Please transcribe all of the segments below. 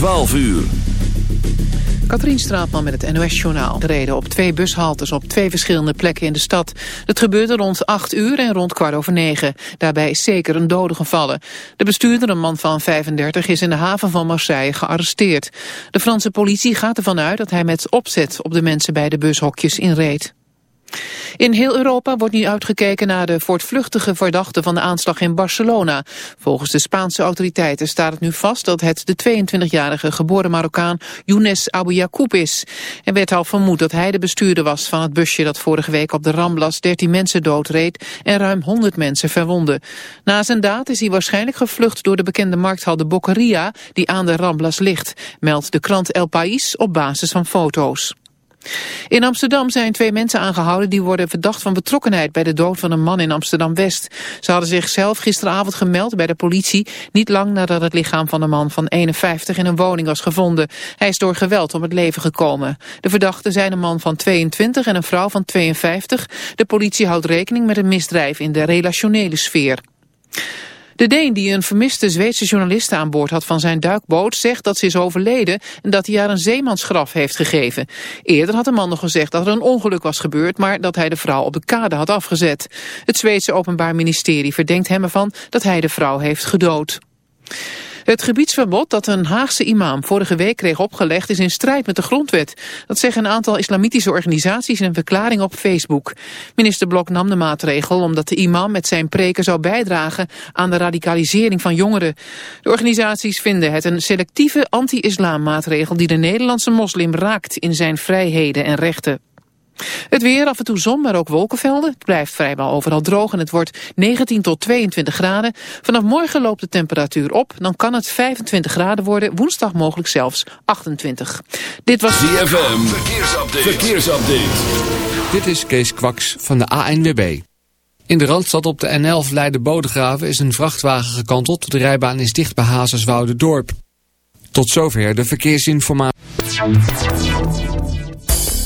12 uur. Katrien Straatman met het NOS-journaal. Reden op twee bushaltes op twee verschillende plekken in de stad. Het gebeurde rond 8 uur en rond kwart over 9. Daarbij is zeker een dode gevallen. De bestuurder, een man van 35, is in de haven van Marseille gearresteerd. De Franse politie gaat ervan uit dat hij met opzet op de mensen bij de bushokjes inreed. In heel Europa wordt nu uitgekeken naar de voortvluchtige verdachte van de aanslag in Barcelona. Volgens de Spaanse autoriteiten staat het nu vast dat het de 22-jarige geboren Marokkaan Younes Abu Yacoub is. Er werd al vermoed dat hij de bestuurder was van het busje dat vorige week op de Ramblas 13 mensen doodreed en ruim 100 mensen verwonde. Na zijn daad is hij waarschijnlijk gevlucht door de bekende markthal de Boqueria die aan de Ramblas ligt, meldt de krant El País op basis van foto's. In Amsterdam zijn twee mensen aangehouden die worden verdacht van betrokkenheid bij de dood van een man in Amsterdam-West. Ze hadden zichzelf gisteravond gemeld bij de politie, niet lang nadat het lichaam van een man van 51 in een woning was gevonden. Hij is door geweld om het leven gekomen. De verdachten zijn een man van 22 en een vrouw van 52. De politie houdt rekening met een misdrijf in de relationele sfeer. De Deen die een vermiste Zweedse journaliste aan boord had van zijn duikboot... zegt dat ze is overleden en dat hij haar een zeemansgraf heeft gegeven. Eerder had de man nog gezegd dat er een ongeluk was gebeurd... maar dat hij de vrouw op de kade had afgezet. Het Zweedse Openbaar Ministerie verdenkt hem ervan dat hij de vrouw heeft gedood. Het gebiedsverbod dat een Haagse imam vorige week kreeg opgelegd is in strijd met de grondwet. Dat zeggen een aantal islamitische organisaties in een verklaring op Facebook. Minister Blok nam de maatregel omdat de imam met zijn preken zou bijdragen aan de radicalisering van jongeren. De organisaties vinden het een selectieve anti-islam maatregel die de Nederlandse moslim raakt in zijn vrijheden en rechten. Het weer, af en toe zon, maar ook wolkenvelden. Het blijft vrijwel overal droog en het wordt 19 tot 22 graden. Vanaf morgen loopt de temperatuur op. Dan kan het 25 graden worden. Woensdag mogelijk zelfs 28. Dit was ZFM. Verkeersupdate. Verkeersupdate. Dit is Kees Kwaks van de ANWB. In de Randstad op de N11 Leiden-Bodegraven is een vrachtwagen gekanteld. De rijbaan is dicht bij Hazerswoude-dorp. Tot zover de verkeersinformatie.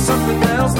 something else.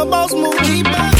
the boss move.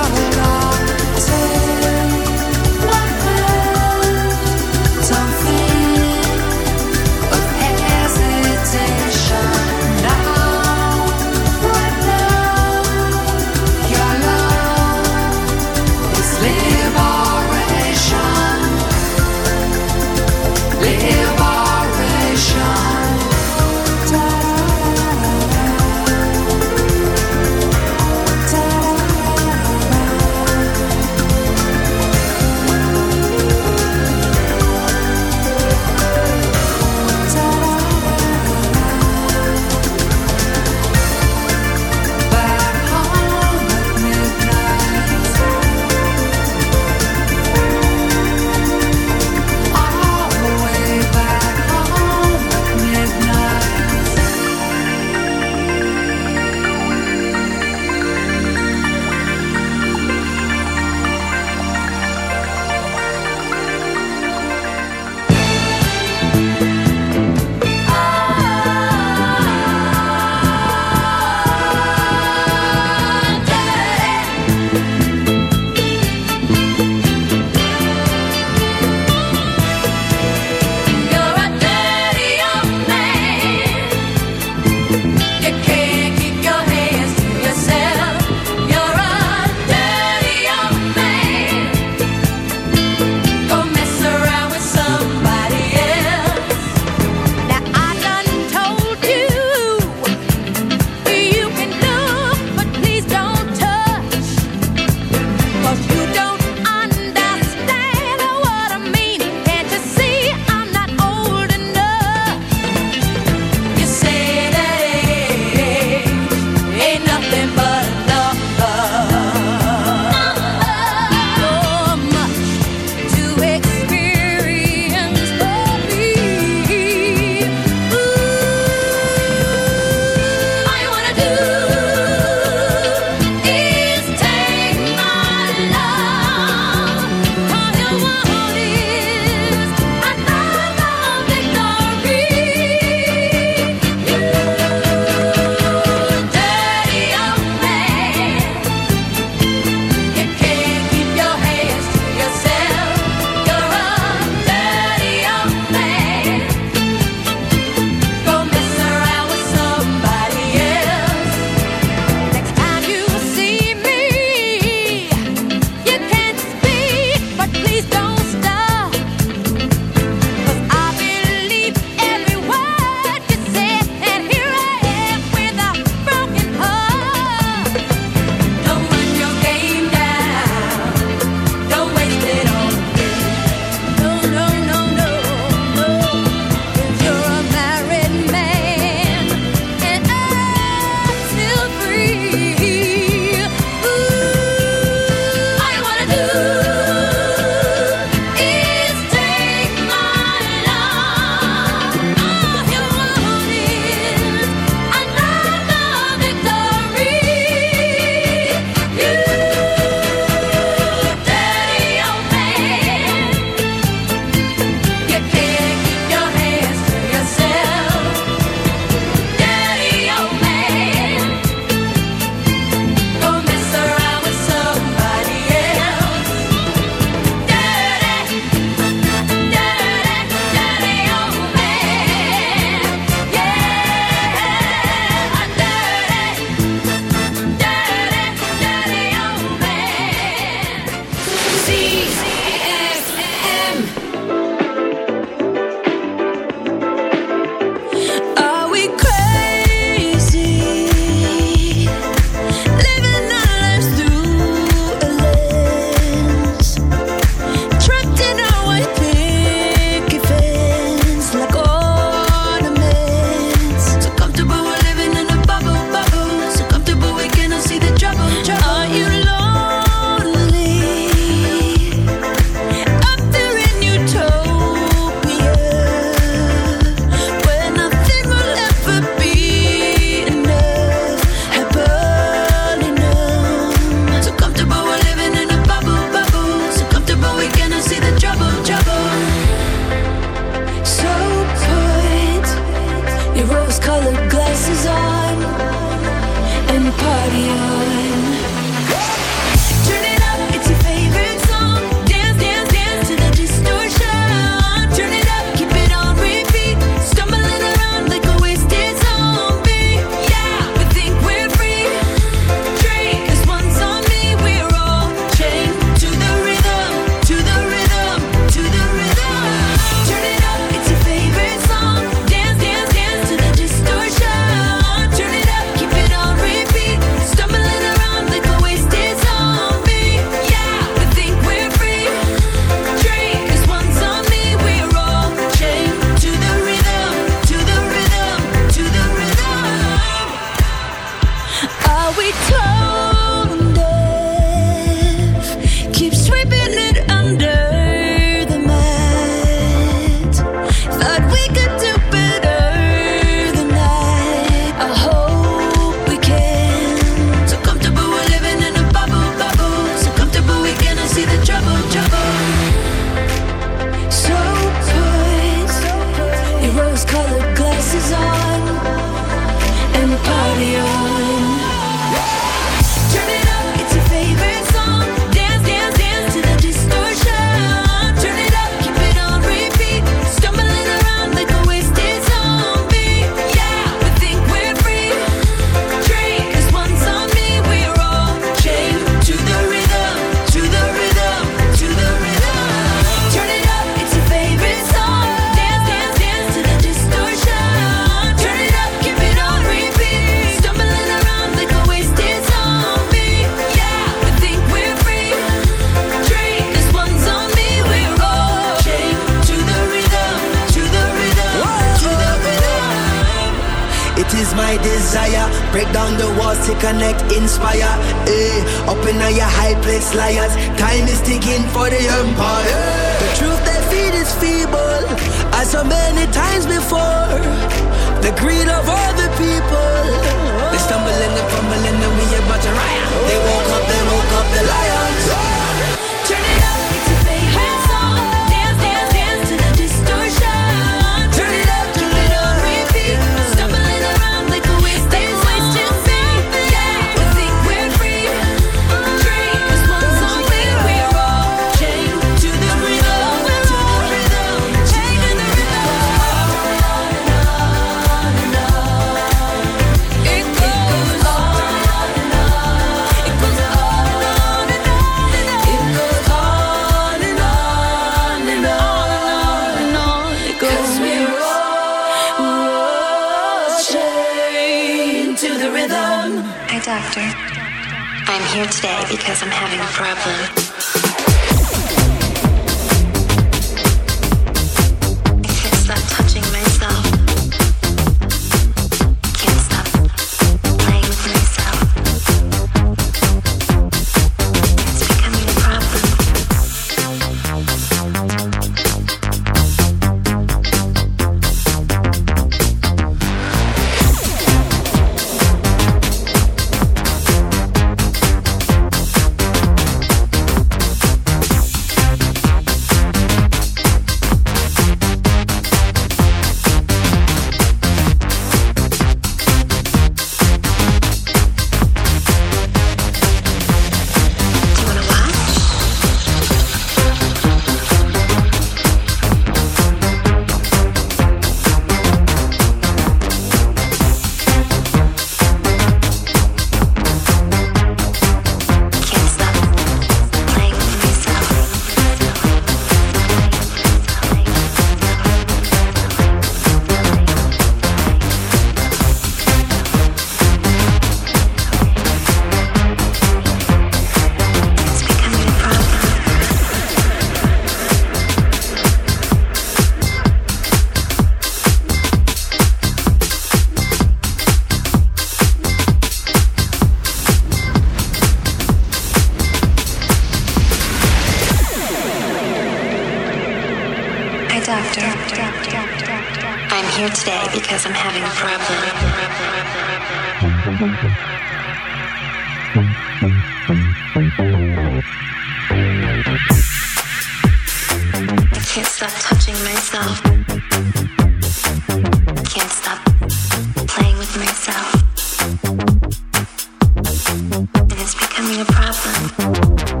becoming a problem.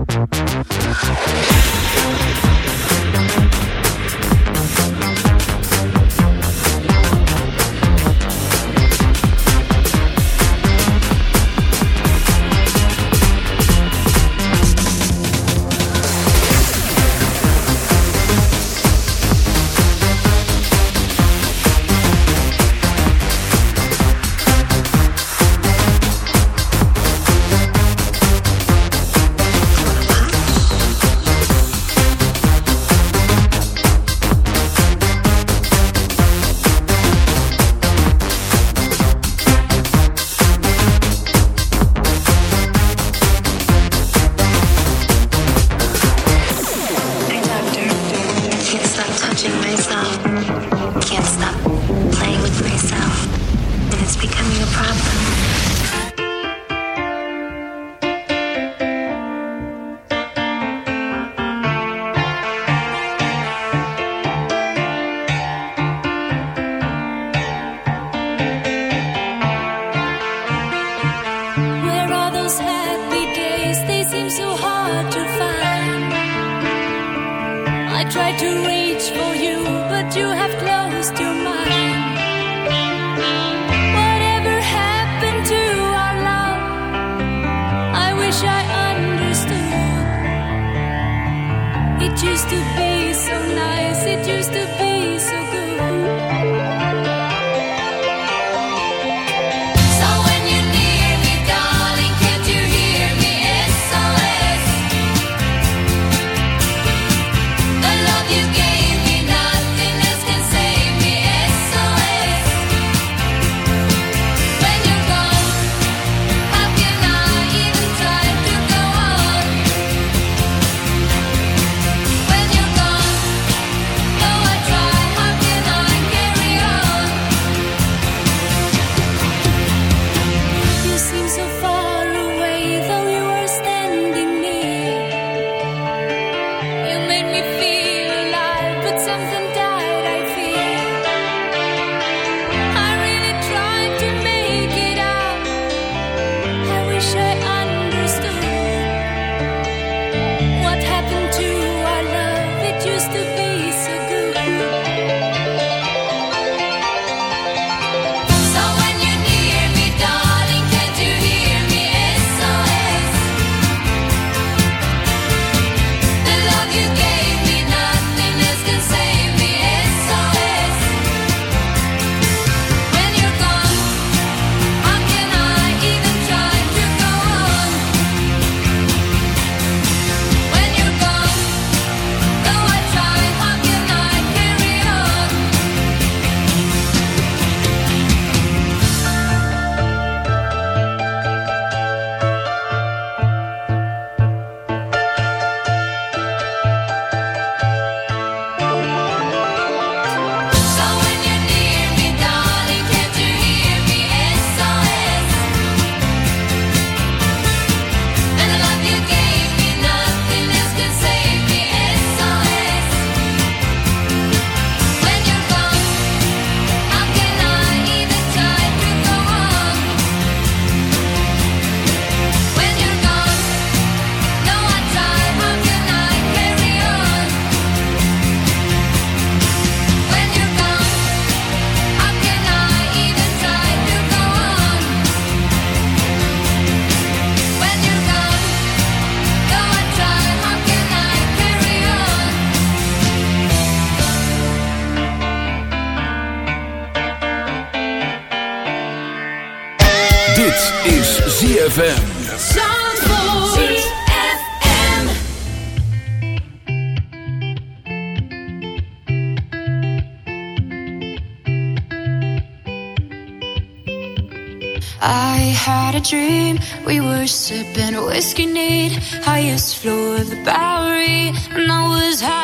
whiskey need highest floor of the Bowery, and I was high.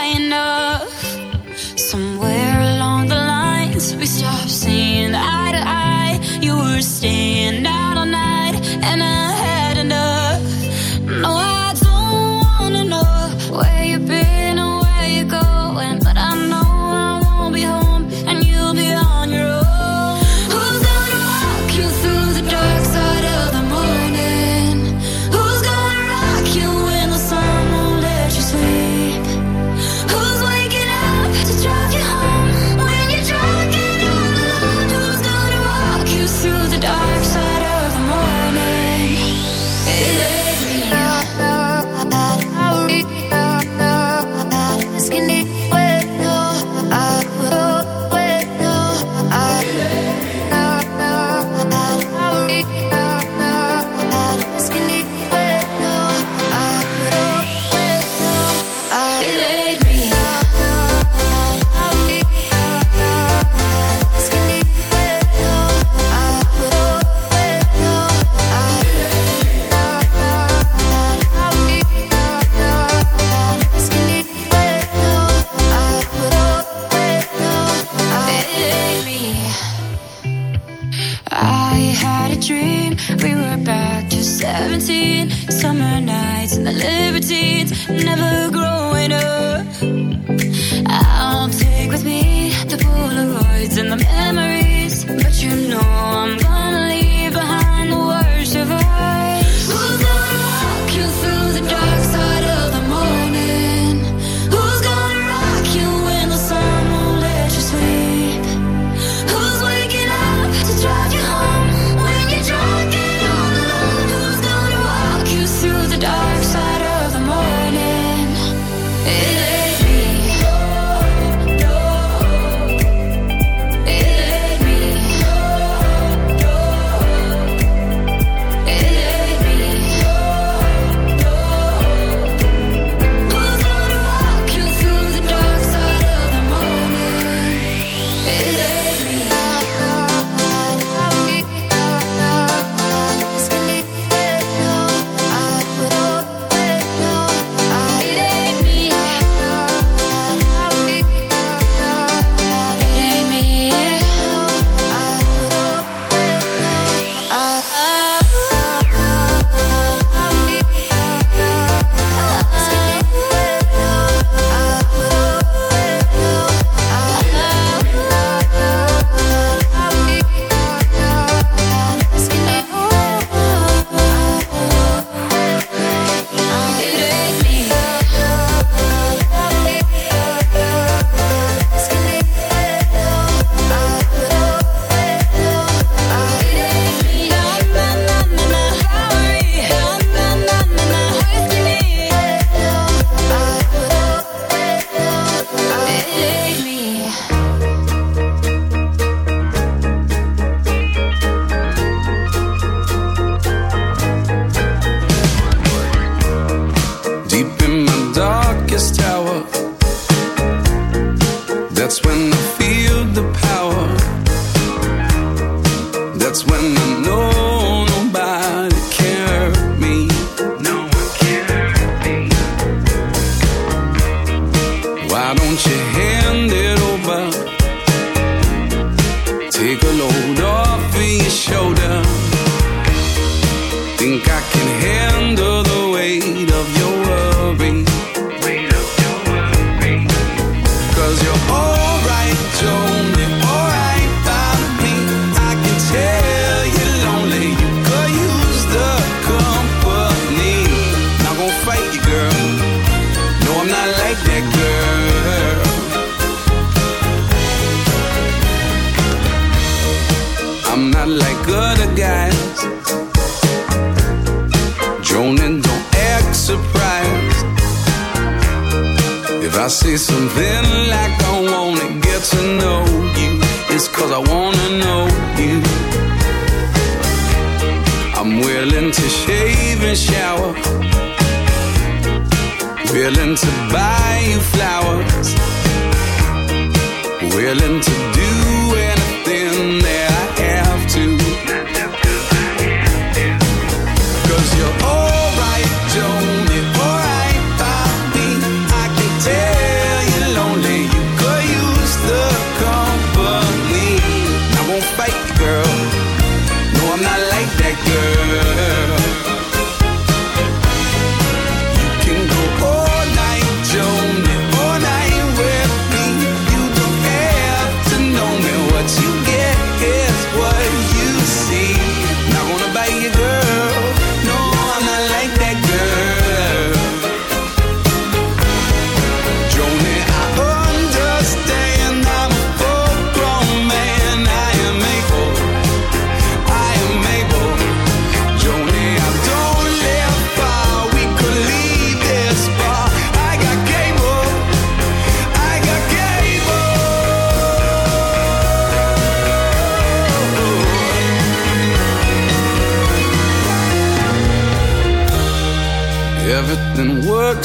willing to do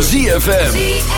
ZFM.